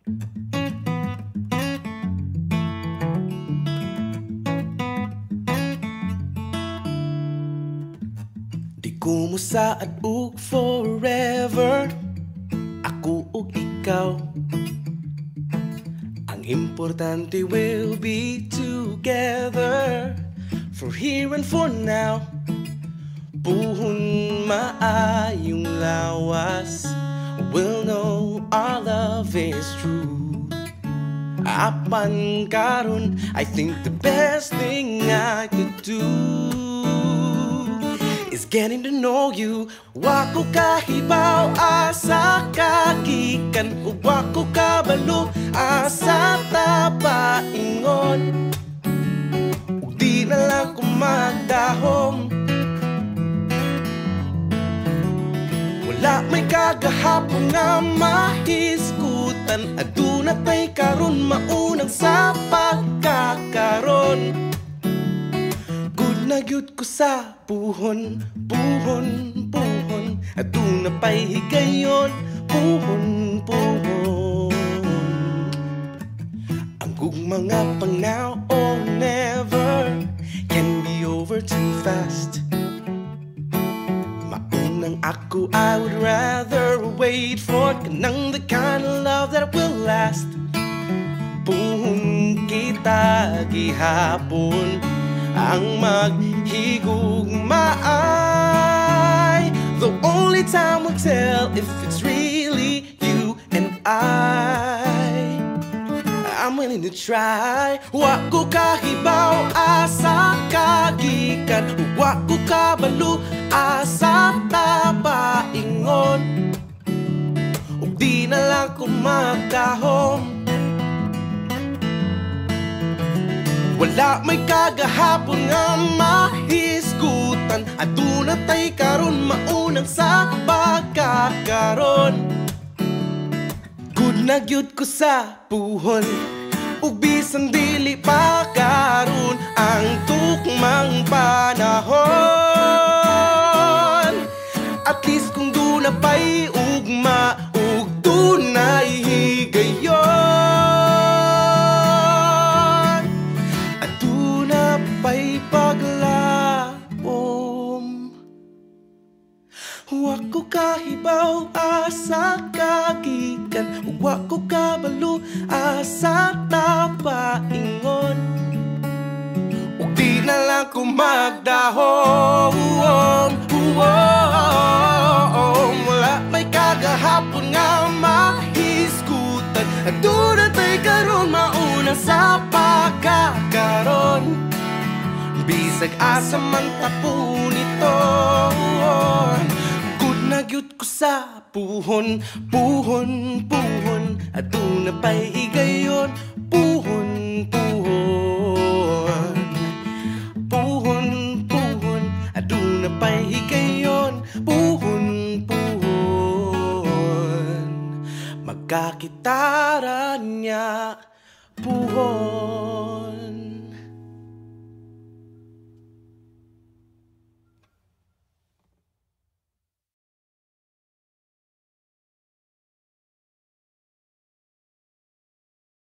Di kumusaad og forever. Ako ug ikaw. Ang importante will be together. For here and for now. Puhon maayong lawas. We'll know love true. Apan karon I think the best thing I could do Is getting to know you. Wako kahibaw asa kagikan wako kabalo asa tapaingon di na lang ko Wala may kagahapon nga mahiskutan Aduna tay karon maunang sa pagkakaron Good na gyud ko sa puhon, puhon, puhon. Aduna pa'y higayon, puhon, puhon. Ang gugmanga pang now or never Can be over too fast. Maunang ako, I would rather wait for Kanang the kind of love that will last. Puhon kita gihapon Ang maghigugmaay The only time will tell if it's really you and I. I'm willing to try. Wa kahibaw asa kagikan Wa ko kabalo asa tapaingon magkahom Wala may kagahapon nga mahisgutan Aduna tay karon maunang sa pagkakaron Good na gyud ko sa puhon Ug bisan dili pa karon ang tukmang panahon. At least kung duna pa'y kahibaw asa kagikan Wa ko kabalo asa tapaingon Ug di na lang ko magdahom Wala may kagahapon nga mahiskutan Aduna tay karon mauna sa pagkakaron Bisag asa man tapon Pagkayod ko sa puhon, puhon, puhon Ato na pa'y higayon, puhon, puhon Puhon, puhon, ato na pa'y higayon Puhon, puhon Magkakitara niya, puhon.